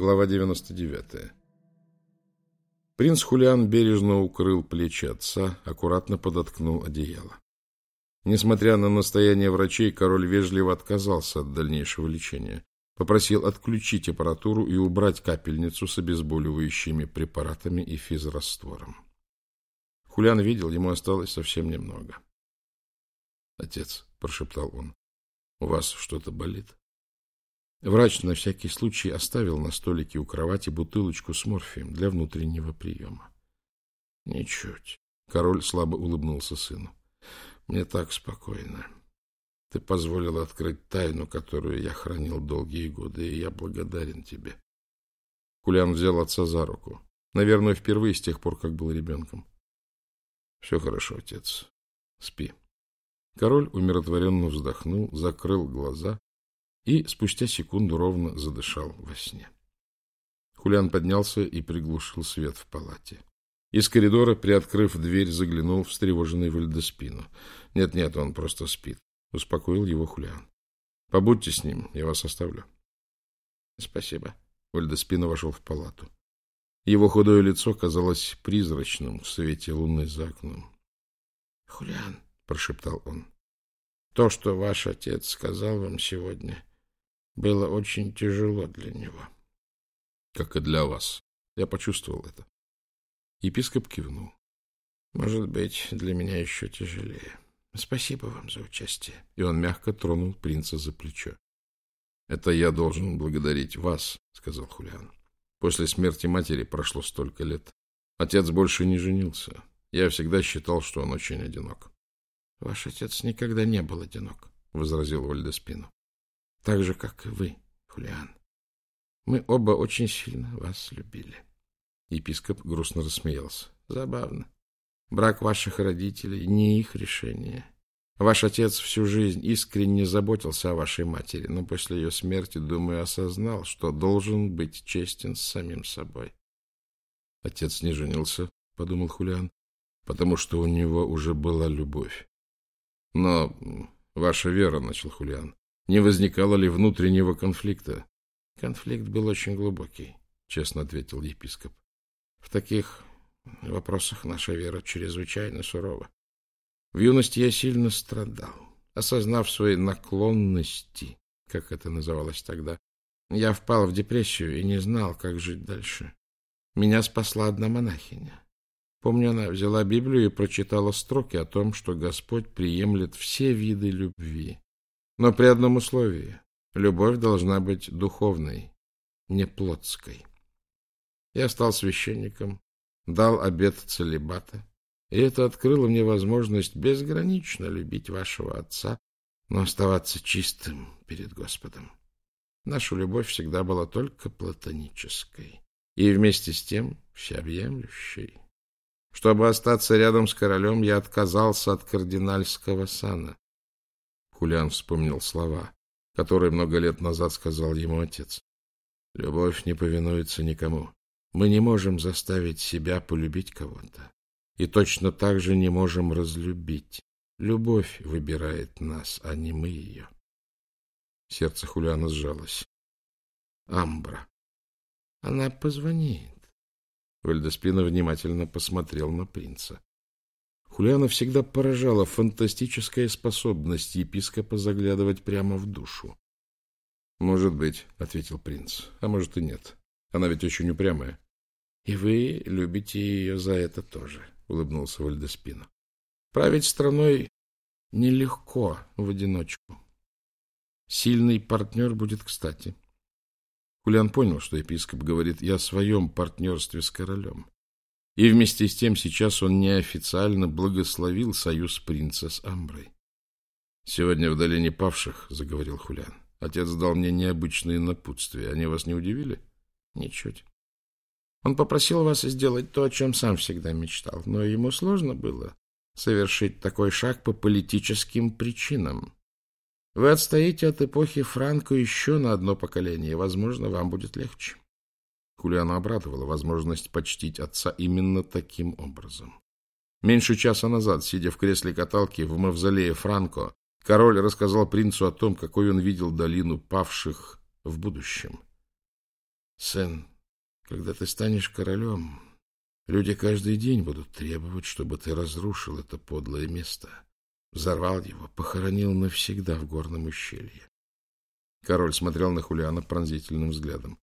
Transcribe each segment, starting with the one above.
Глава 99. Принц Хулиан бережно укрыл плечи отца, аккуратно подоткнул одеяло. Несмотря на настояние врачей, король вежливо отказался от дальнейшего лечения. Попросил отключить аппаратуру и убрать капельницу с обезболивающими препаратами и физраствором. Хулиан видел, ему осталось совсем немного. — Отец, — прошептал он, — у вас что-то болит? Врач на всякий случай оставил на столике у кровати бутылочку с морфием для внутреннего приема. — Ничуть. Король слабо улыбнулся сыну. — Мне так спокойно. Ты позволил открыть тайну, которую я хранил долгие годы, и я благодарен тебе. Кулян взял отца за руку. Наверное, впервые с тех пор, как был ребенком. — Все хорошо, отец. Спи. Король умиротворенно вздохнул, закрыл глаза и спустя секунду ровно задышал во сне. Хулиан поднялся и приглушил свет в палате. Из коридора, приоткрыв дверь, заглянул встревоженный Вальдеспину. «Нет-нет, он просто спит», — успокоил его Хулиан. «Побудьте с ним, я вас оставлю». «Спасибо». Вальдеспина вошел в палату. Его худое лицо казалось призрачным в свете луны за окном. — Хулиан, — прошептал он, — то, что ваш отец сказал вам сегодня, было очень тяжело для него. — Как и для вас. Я почувствовал это. Епископ кивнул. — Может быть, для меня еще тяжелее. Спасибо вам за участие. И он мягко тронул принца за плечо. — Это я должен благодарить вас, — сказал Хулиан. После смерти матери прошло столько лет. Отец больше не женился. Я всегда считал, что он очень одинок. — Ваш отец никогда не был одинок, — возразил Вальдеспину. Так же, как и вы, Хулиан. Мы оба очень сильно вас любили. Епископ грустно рассмеялся. Забавно. Брак ваших родителей не их решение. Ваш отец всю жизнь искренне заботился о вашей матери, но после ее смерти, думаю, осознал, что должен быть честен с самим собой. Отец не женился, — подумал Хулиан, — потому что у него уже была любовь. Но ваша вера, — начал Хулиан, не возникало ли внутреннего конфликта? Конфликт был очень глубокий, честно ответил епископ. В таких вопросах наша вера чрезвычайно сурова. В юности я сильно страдал, осознав свои наклонности, как это называлось тогда. Я впал в депрессию и не знал, как жить дальше. Меня спасла одна монахиня. Помню, она взяла Библию и прочитала строки о том, что Господь приемлет все виды любви. Но при одном условии. Любовь должна быть духовной, не плотской. Я стал священником, дал обет целебата, и это открыло мне возможность безгранично любить вашего отца, но оставаться чистым перед Господом. Наша любовь всегда была только платонической и вместе с тем всеобъемлющей. Чтобы остаться рядом с королем, я отказался от кардинальского сана. Хулиан вспомнил слова, которые много лет назад сказал ему отец. Любовь не повинуется никому. Мы не можем заставить себя полюбить кого-то. И точно так же не можем разлюбить. Любовь выбирает нас, а не мы ее. Сердце Хулиана сжалось. Амбра. Она позвонит. Вальдеспина внимательно посмотрел на принца. Хулиана всегда поражала фантастическая способность епископа заглядывать прямо в душу. — Может быть, — ответил принц, — а может и нет. Она ведь очень упрямая. — И вы любите ее за это тоже, — улыбнулся Вальдеспина. — Править страной нелегко в одиночку. Сильный партнер будет кстати. Хулиан понял, что епископ говорит и о своем партнерстве с королем. И вместе с тем сейчас он неофициально благословил союз принца с Амброй. «Сегодня в долине павших», — заговорил Хулян, — «отец дал мне необычные напутствия. Они вас не удивили?» «Ничуть. Он попросил вас сделать то, о чем сам всегда мечтал, но ему сложно было совершить такой шаг по политическим причинам. Вы отстоите от эпохи Франко еще на одно поколение, возможно, вам будет легче. Кулиана обрадовала возможность почтить отца именно таким образом. Меньше часа назад, сидя в кресле каталки в мавзолее Франко, король рассказал принцу о том, какой он видел долину павших в будущем. Сын, когда ты станешь королем, люди каждый день будут требовать, чтобы ты разрушил это подлое место, взорвал его, похоронил навсегда в горном ущелье. Король смотрел на Хулиана пронзительным взглядом.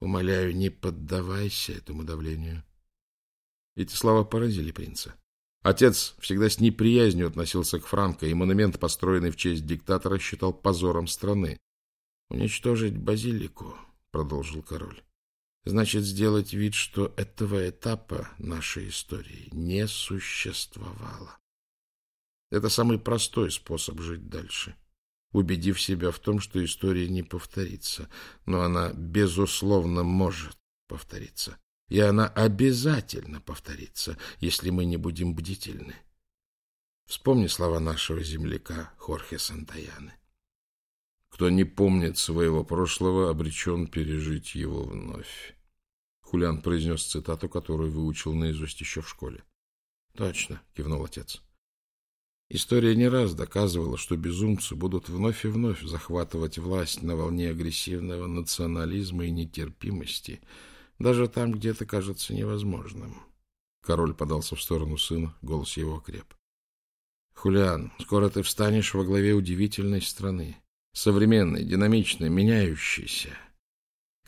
Умоляю, не поддавайся этому давлению. Эти слова поразили принца. Отец всегда с неприязнью относился к Франко, и монумент, построенный в честь диктатора, считал позором страны. «Уничтожить базилику», — продолжил король, — «значит сделать вид, что этого этапа нашей истории не существовало. Это самый простой способ жить дальше» убедив себя в том, что история не повторится, но она, безусловно, может повториться. И она обязательно повторится, если мы не будем бдительны. Вспомни слова нашего земляка Хорхе Сантаяны. Кто не помнит своего прошлого, обречен пережить его вновь. Хулиан произнес цитату, которую выучил наизусть еще в школе. — Точно, — кивнул отец. История не раз доказывала, что безумцы будут вновь и вновь захватывать власть на волне агрессивного национализма и нетерпимости, даже там, где это кажется невозможным. Король подался в сторону сына, голос его окреп. — Хулиан, скоро ты встанешь во главе удивительной страны, современной, динамичной, меняющейся.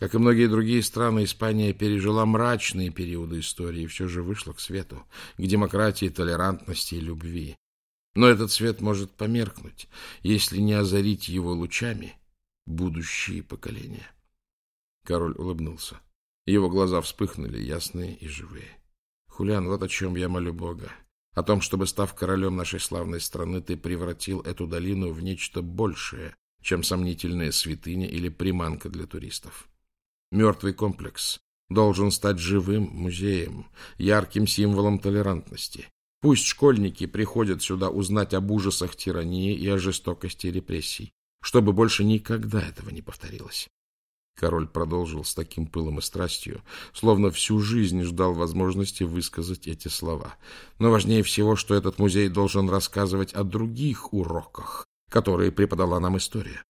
Как и многие другие страны, Испания пережила мрачные периоды истории и все же вышла к свету, к демократии, толерантности и любви. Но этот свет может померкнуть, если не озарить его лучами будущие поколения. Король улыбнулся. Его глаза вспыхнули, ясные и живые. Хулиан, вот о чем я молю Бога. О том, чтобы, став королем нашей славной страны, ты превратил эту долину в нечто большее, чем сомнительная святыня или приманка для туристов. Мертвый комплекс должен стать живым музеем, ярким символом толерантности, Пусть школьники приходят сюда узнать об ужасах тирании и о жестокости репрессий, чтобы больше никогда этого не повторилось. Король продолжил с таким пылом и страстью, словно всю жизнь ждал возможности высказать эти слова. Но важнее всего, что этот музей должен рассказывать о других уроках, которые преподала нам история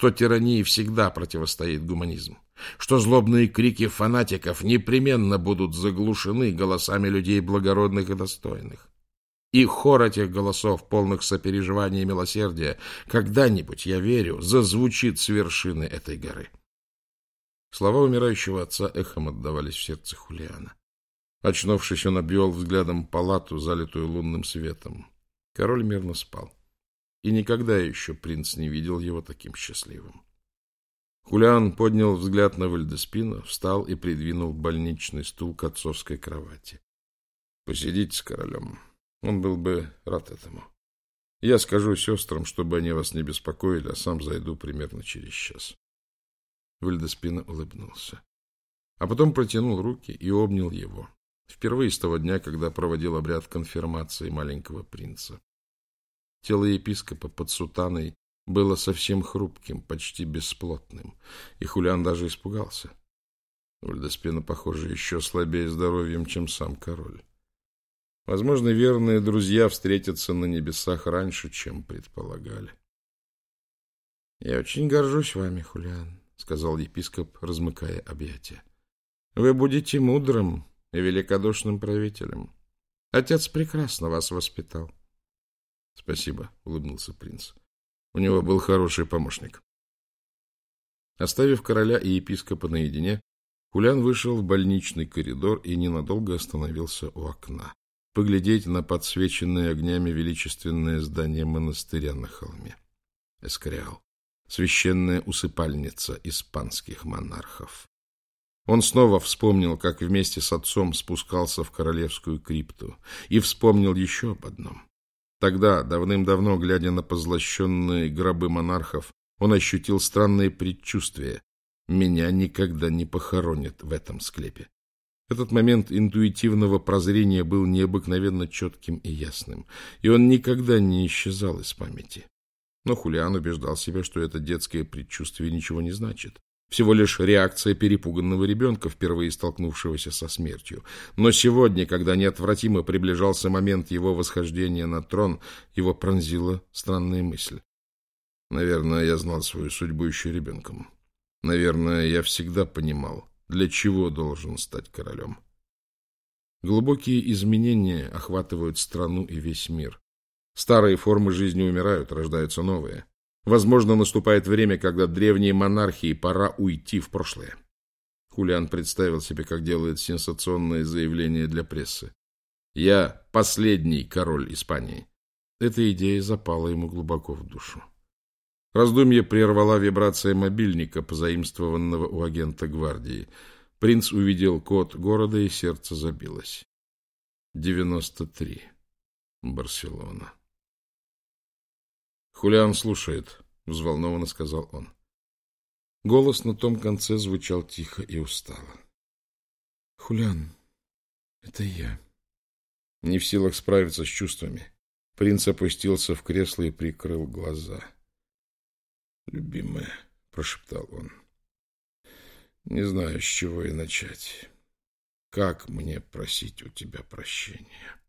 что тирании всегда противостоит гуманизм, что злобные крики фанатиков непременно будут заглушены голосами людей благородных и достойных. И хор этих голосов, полных сопереживания и милосердия, когда-нибудь, я верю, зазвучит с вершины этой горы. Слова умирающего отца эхом отдавались в сердце Хулиана. Очнувшись, он обвел взглядом палату, залитую лунным светом. Король мирно спал и никогда еще принц не видел его таким счастливым. Хулиан поднял взгляд на Вальдеспина, встал и придвинул больничный стул к отцовской кровати. — Посидите с королем. Он был бы рад этому. Я скажу сестрам, чтобы они вас не беспокоили, а сам зайду примерно через час. Вальдеспина улыбнулся. А потом протянул руки и обнял его. Впервые с того дня, когда проводил обряд конфирмации маленького принца. Тело епископа под сутаной было совсем хрупким, почти бесплотным, и Хулиан даже испугался. Вальдеспина, похоже, еще слабее здоровьем, чем сам король. Возможно, верные друзья встретятся на небесах раньше, чем предполагали. — Я очень горжусь вами, Хулиан, — сказал епископ, размыкая объятия. — Вы будете мудрым и великодушным правителем. Отец прекрасно вас воспитал. — Спасибо, — улыбнулся принц. У него был хороший помощник. Оставив короля и епископа наедине, Хулян вышел в больничный коридор и ненадолго остановился у окна, поглядеть на подсвеченное огнями величественное здание монастыря на холме. Эскориал, священная усыпальница испанских монархов. Он снова вспомнил, как вместе с отцом спускался в королевскую крипту, и вспомнил еще об одном. Тогда, давным-давно, глядя на позлощенные гробы монархов, он ощутил странное предчувствие. Меня никогда не похоронят в этом склепе. Этот момент интуитивного прозрения был необыкновенно четким и ясным, и он никогда не исчезал из памяти. Но Хулиан убеждал себя, что это детское предчувствие ничего не значит. Всего лишь реакция перепуганного ребенка, впервые столкнувшегося со смертью. Но сегодня, когда неотвратимо приближался момент его восхождения на трон, его пронзила странная мысль. Наверное, я знал свою судьбу еще ребенком. Наверное, я всегда понимал, для чего должен стать королем. Глубокие изменения охватывают страну и весь мир. Старые формы жизни умирают, рождаются новые. Возможно, наступает время, когда древние монархии пора уйти в прошлое. Хулиан представил себе, как делает сенсационное заявление для прессы. «Я последний король Испании». Эта идея запала ему глубоко в душу. Раздумье прервала вибрация мобильника, позаимствованного у агента гвардии. Принц увидел код города, и сердце забилось. Девяносто три. Барселона. Хулиан слушает, взволнованно сказал он. Голос на том конце звучал тихо и устало. Хулиан, это я. Не в силах справиться с чувствами, принц опустился в кресло и прикрыл глаза. Любимая, прошептал он. Не знаю, с чего и начать. Как мне просить у тебя прощения?